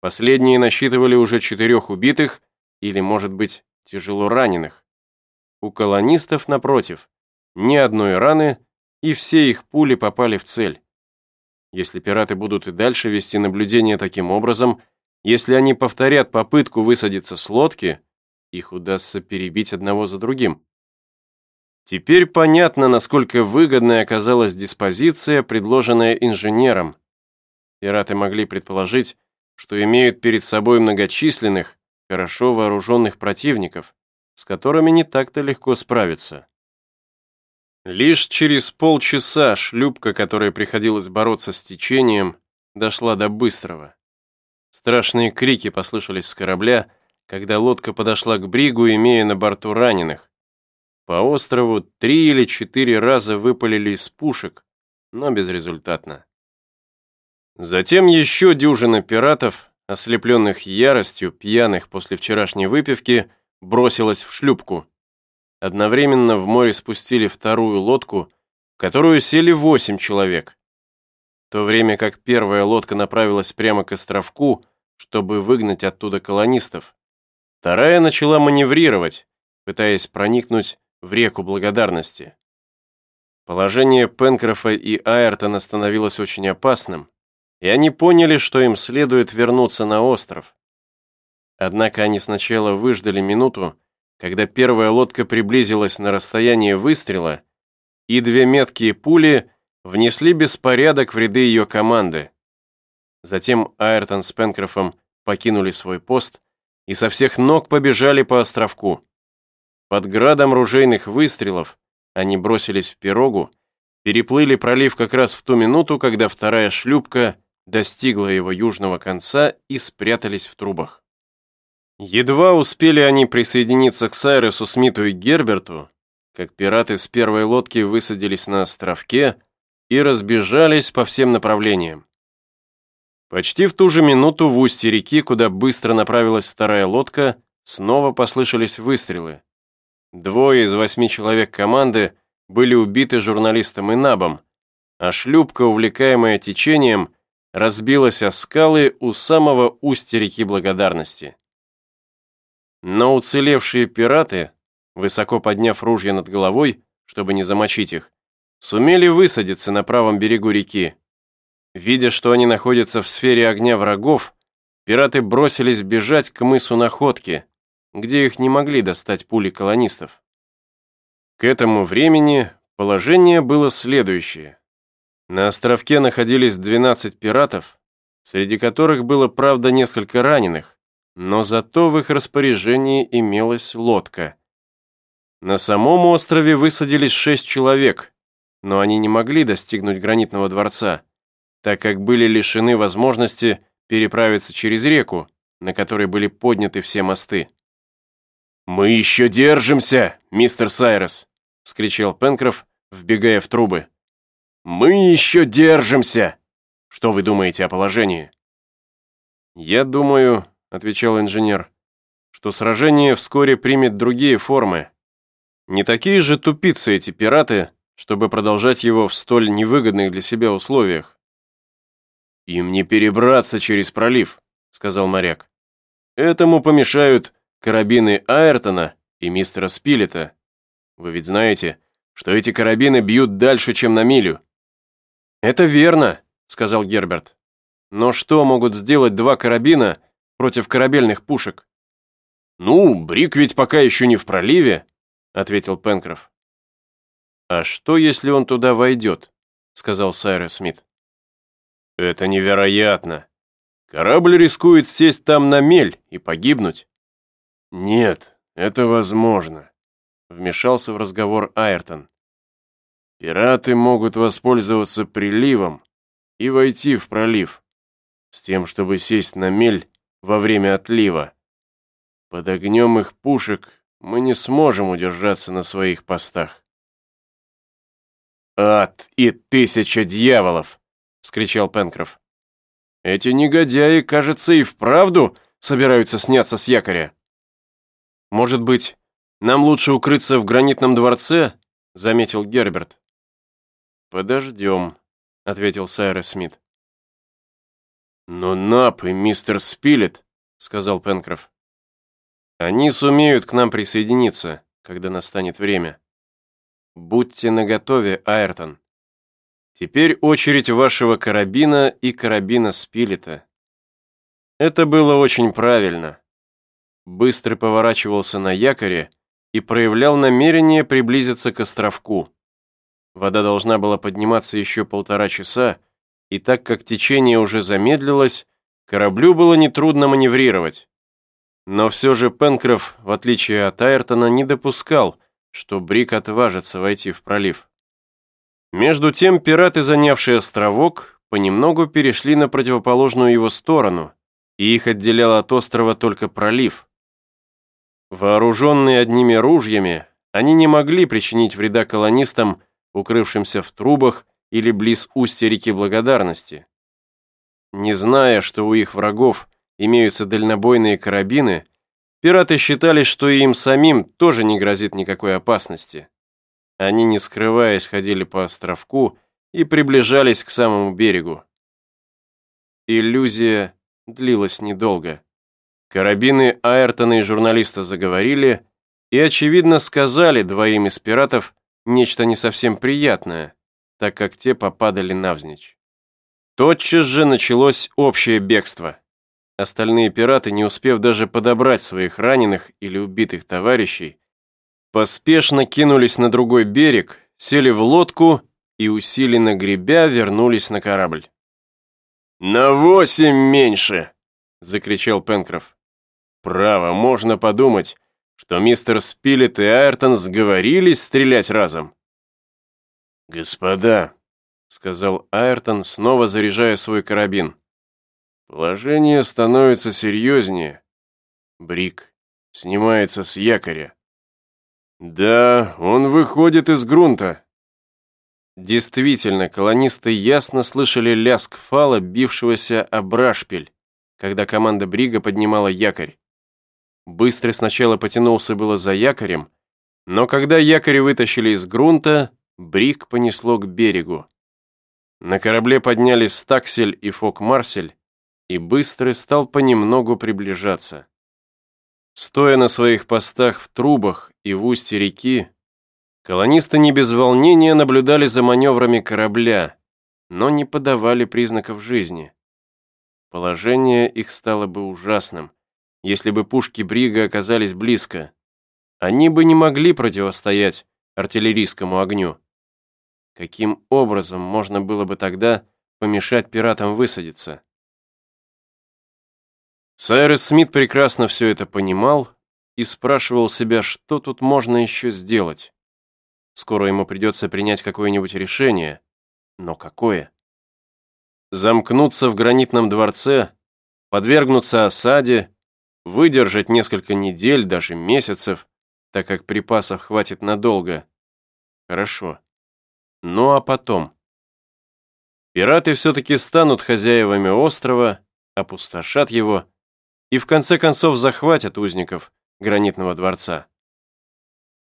Последние насчитывали уже четырех убитых или, может быть, тяжело раненых. У колонистов, напротив, ни одной раны, и все их пули попали в цель. Если пираты будут и дальше вести наблюдение таким образом, если они повторят попытку высадиться с лодки, их удастся перебить одного за другим. Теперь понятно, насколько выгодной оказалась диспозиция, предложенная инженером. Пираты могли предположить, что имеют перед собой многочисленных, хорошо вооруженных противников, с которыми не так-то легко справиться. Лишь через полчаса шлюпка, которой приходилось бороться с течением, дошла до Быстрого. Страшные крики послышались с корабля, когда лодка подошла к бригу, имея на борту раненых. По острову три или четыре раза выпалили из пушек, но безрезультатно. Затем еще дюжина пиратов, ослепленных яростью, пьяных после вчерашней выпивки, бросилась в шлюпку. Одновременно в море спустили вторую лодку, в которую сели восемь человек. В то время как первая лодка направилась прямо к островку, чтобы выгнать оттуда колонистов, вторая начала маневрировать, пытаясь проникнуть в реку благодарности. Положение Пенкрофа и Айртона становилось очень опасным, и они поняли, что им следует вернуться на остров. Однако они сначала выждали минуту, когда первая лодка приблизилась на расстояние выстрела, и две меткие пули внесли беспорядок в ряды ее команды. Затем Айртон с Пенкрофом покинули свой пост и со всех ног побежали по островку. Под градом ружейных выстрелов они бросились в пирогу, переплыли пролив как раз в ту минуту, когда вторая шлюпка достигла его южного конца и спрятались в трубах. Едва успели они присоединиться к Сайресу Смиту и Герберту, как пираты с первой лодки высадились на островке и разбежались по всем направлениям. Почти в ту же минуту в устье реки, куда быстро направилась вторая лодка, снова послышались выстрелы. Двое из восьми человек команды были убиты журналистом и набом, а шлюпка, увлекаемая течением, разбилась о скалы у самого устья реки Благодарности. Но уцелевшие пираты, высоко подняв ружья над головой, чтобы не замочить их, сумели высадиться на правом берегу реки. Видя, что они находятся в сфере огня врагов, пираты бросились бежать к мысу Находки, где их не могли достать пули колонистов. К этому времени положение было следующее. На островке находились 12 пиратов, среди которых было, правда, несколько раненых, но зато в их распоряжении имелась лодка. На самом острове высадились шесть человек, но они не могли достигнуть гранитного дворца, так как были лишены возможности переправиться через реку, на которой были подняты все мосты. «Мы еще держимся, мистер Сайрес!» — вскричал Пенкроф, вбегая в трубы. «Мы еще держимся!» Что вы думаете о положении? Я думаю, отвечал инженер, что сражение вскоре примет другие формы. Не такие же тупицы эти пираты, чтобы продолжать его в столь невыгодных для себя условиях. «Им не перебраться через пролив», — сказал моряк. «Этому помешают карабины Айртона и мистера Спилета. Вы ведь знаете, что эти карабины бьют дальше, чем на милю». «Это верно», — сказал Герберт. «Но что могут сделать два карабина против корабельных пушек. «Ну, Брик ведь пока еще не в проливе», — ответил Пенкроф. «А что, если он туда войдет?» — сказал Сайрес Смит. «Это невероятно. Корабль рискует сесть там на мель и погибнуть». «Нет, это возможно», — вмешался в разговор Айртон. «Пираты могут воспользоваться приливом и войти в пролив, с тем, чтобы сесть на мель во время отлива. Под огнем их пушек мы не сможем удержаться на своих постах. «Ад и тысяча дьяволов!» — вскричал Пенкроф. «Эти негодяи, кажется, и вправду собираются сняться с якоря. Может быть, нам лучше укрыться в гранитном дворце?» — заметил Герберт. «Подождем», — ответил Сайрес Смит. «Но Нап и мистер Спилет», — сказал Пенкроф. «Они сумеют к нам присоединиться, когда настанет время. Будьте наготове, Айртон. Теперь очередь вашего карабина и карабина Спилета». Это было очень правильно. Быстро поворачивался на якоре и проявлял намерение приблизиться к островку. Вода должна была подниматься еще полтора часа, и так как течение уже замедлилось, кораблю было нетрудно маневрировать. Но все же Пенкроф, в отличие от Айртона, не допускал, что Брик отважится войти в пролив. Между тем пираты, занявшие островок, понемногу перешли на противоположную его сторону, и их отделял от острова только пролив. Вооруженные одними ружьями, они не могли причинить вреда колонистам, укрывшимся в трубах или близ устья реки Благодарности. Не зная, что у их врагов имеются дальнобойные карабины, пираты считали, что и им самим тоже не грозит никакой опасности. Они, не скрываясь, ходили по островку и приближались к самому берегу. Иллюзия длилась недолго. Карабины Айртона и журналиста заговорили и, очевидно, сказали двоим из пиратов нечто не совсем приятное, так как те попадали навзничь. Тотчас же началось общее бегство. Остальные пираты, не успев даже подобрать своих раненых или убитых товарищей, поспешно кинулись на другой берег, сели в лодку и, усиленно гребя, вернулись на корабль. «На восемь меньше!» — закричал Пенкроф. «Право, можно подумать, что мистер Спилет и Айртон сговорились стрелять разом». «Господа», — сказал Айртон, снова заряжая свой карабин, «положение становится серьезнее. Брик снимается с якоря». «Да, он выходит из грунта», Действительно, колонисты ясно слышали лязг фала, бившегося о брашпиль, когда команда Брига поднимала якорь. Быстро сначала потянулся было за якорем, но когда якорь вытащили из грунта, Бриг понесло к берегу. На корабле поднялись Стаксель и Фок-Марсель, и Быстрый стал понемногу приближаться. Стоя на своих постах в трубах и в устье реки, Колонисты не без волнения наблюдали за маневрами корабля, но не подавали признаков жизни. Положение их стало бы ужасным, если бы пушки Брига оказались близко. Они бы не могли противостоять артиллерийскому огню. Каким образом можно было бы тогда помешать пиратам высадиться? Сайрес Смит прекрасно все это понимал и спрашивал себя, что тут можно еще сделать. Скоро ему придется принять какое-нибудь решение. Но какое? Замкнуться в гранитном дворце, подвергнуться осаде, выдержать несколько недель, даже месяцев, так как припасов хватит надолго. Хорошо. Ну а потом? Пираты все-таки станут хозяевами острова, опустошат его и в конце концов захватят узников гранитного дворца.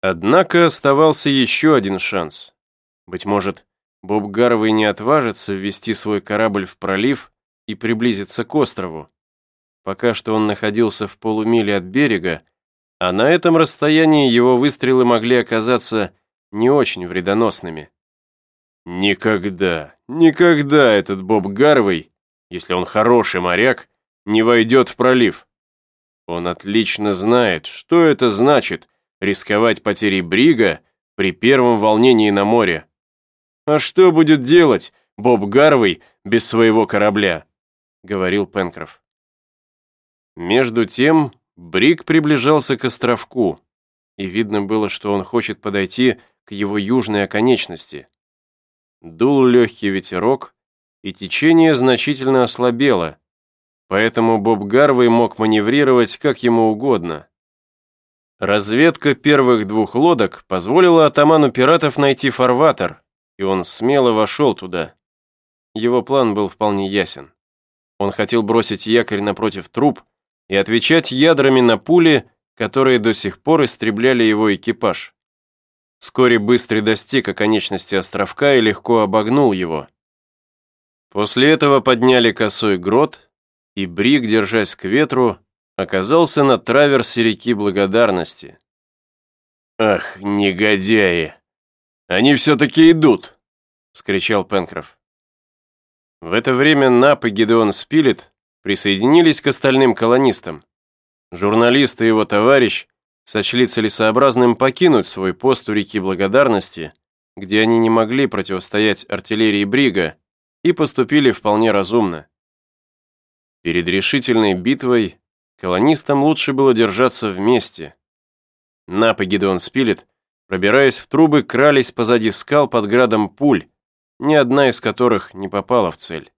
Однако оставался еще один шанс. Быть может, Боб Гарвей не отважится ввести свой корабль в пролив и приблизиться к острову. Пока что он находился в полумиле от берега, а на этом расстоянии его выстрелы могли оказаться не очень вредоносными. Никогда, никогда этот Боб Гарвей, если он хороший моряк, не войдет в пролив. Он отлично знает, что это значит — рисковать потерей Брига при первом волнении на море. «А что будет делать Боб Гарвей без своего корабля?» — говорил Пенкроф. Между тем Бриг приближался к островку, и видно было, что он хочет подойти к его южной оконечности. Дул легкий ветерок, и течение значительно ослабело, поэтому Боб Гарвей мог маневрировать как ему угодно. Разведка первых двух лодок позволила атаману пиратов найти фарватер, и он смело вошел туда. Его план был вполне ясен. Он хотел бросить якорь напротив труб и отвечать ядрами на пули, которые до сих пор истребляли его экипаж. Вскоре Быстрый достиг оконечности островка и легко обогнул его. После этого подняли косой грот и Брик, держась к ветру, оказался на траверсе реки Благодарности. «Ах, негодяи! Они все-таки идут!» — вскричал Пенкроф. В это время Нап и Гидеон Спилет присоединились к остальным колонистам. Журналист и его товарищ сочли целесообразным покинуть свой пост у реки Благодарности, где они не могли противостоять артиллерии Брига, и поступили вполне разумно. Перед решительной битвой колонистам лучше было держаться вместе. Нап и Гидеон Спилет, пробираясь в трубы, крались позади скал под градом пуль, ни одна из которых не попала в цель.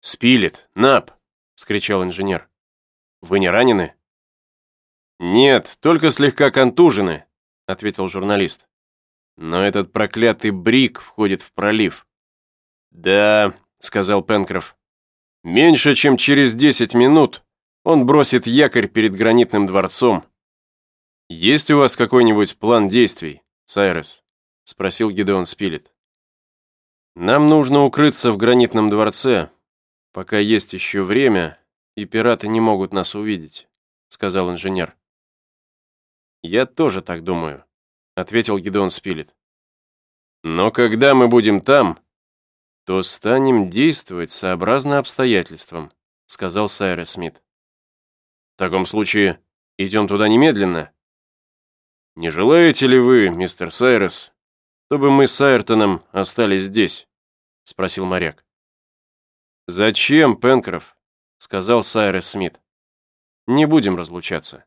«Спилет! Нап!» — вскричал инженер. «Вы не ранены?» «Нет, только слегка контужены», — ответил журналист. «Но этот проклятый брик входит в пролив». «Да», — сказал Пенкроф. «Меньше, чем через десять минут он бросит якорь перед гранитным дворцом». «Есть у вас какой-нибудь план действий, Сайрес?» — спросил Гидеон Спилет. «Нам нужно укрыться в гранитном дворце, пока есть еще время, и пираты не могут нас увидеть», — сказал инженер. «Я тоже так думаю», — ответил Гидеон Спилет. «Но когда мы будем там, то станем действовать сообразно обстоятельствам», — сказал Сайрес Смит. «В таком случае идем туда немедленно». «Не желаете ли вы, мистер Сайрес, чтобы мы с Айртоном остались здесь?» — спросил моряк. «Зачем, Пенкроф?» — сказал Сайрес Смит. «Не будем разлучаться».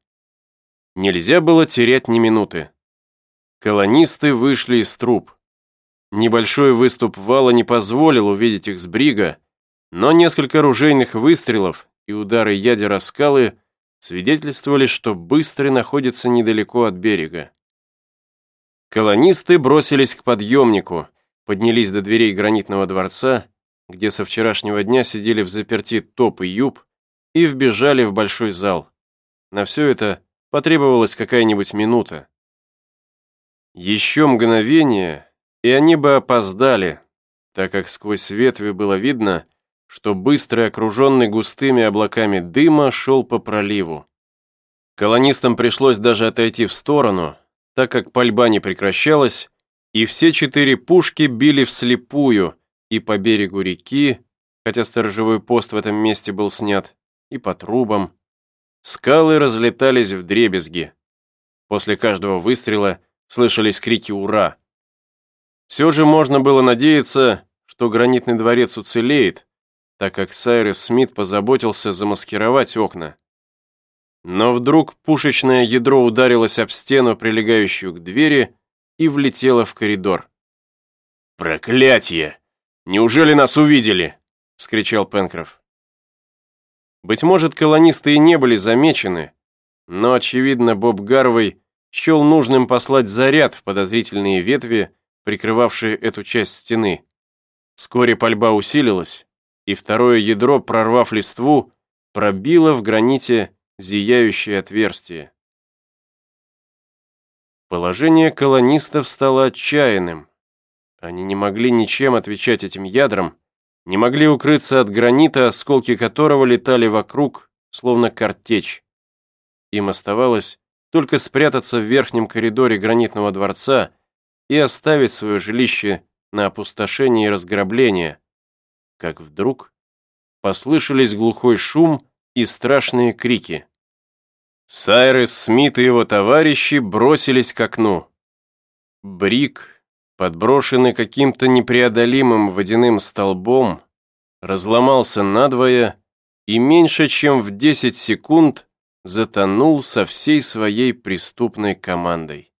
Нельзя было терять ни минуты. Колонисты вышли из труб. Небольшой выступ вала не позволил увидеть их с брига, но несколько ружейных выстрелов и удары ядер скалы свидетельствовали, что Быстрый находится недалеко от берега. Колонисты бросились к подъемнику, поднялись до дверей гранитного дворца, где со вчерашнего дня сидели в заперти Топ и Юб, и вбежали в большой зал. На все это потребовалась какая-нибудь минута. Еще мгновение, и они бы опоздали, так как сквозь ветви было видно, что быстро окруженный густыми облаками дыма шел по проливу. Колонистам пришлось даже отойти в сторону, так как пальба не прекращалась, и все четыре пушки били вслепую и по берегу реки, хотя сторожевой пост в этом месте был снят, и по трубам. Скалы разлетались в дребезги. После каждого выстрела слышались крики «Ура!». Все же можно было надеяться, что гранитный дворец уцелеет, так как Сайрес Смит позаботился замаскировать окна. Но вдруг пушечное ядро ударилось об стену, прилегающую к двери, и влетела в коридор. «Проклятие! Неужели нас увидели?» — вскричал Пенкроф. Быть может, колонисты и не были замечены, но, очевидно, Боб Гарвей счел нужным послать заряд в подозрительные ветви, прикрывавшие эту часть стены. Вскоре пальба усилилась, и второе ядро, прорвав листву, пробило в граните зияющее отверстие. Положение колонистов стало отчаянным. Они не могли ничем отвечать этим ядрам, не могли укрыться от гранита, осколки которого летали вокруг, словно картечь. Им оставалось только спрятаться в верхнем коридоре гранитного дворца и оставить свое жилище на опустошение и разграбление, как вдруг послышались глухой шум и страшные крики. Сайрес Смит и его товарищи бросились к окну. Брик, подброшенный каким-то непреодолимым водяным столбом, разломался надвое и меньше чем в 10 секунд затонул со всей своей преступной командой.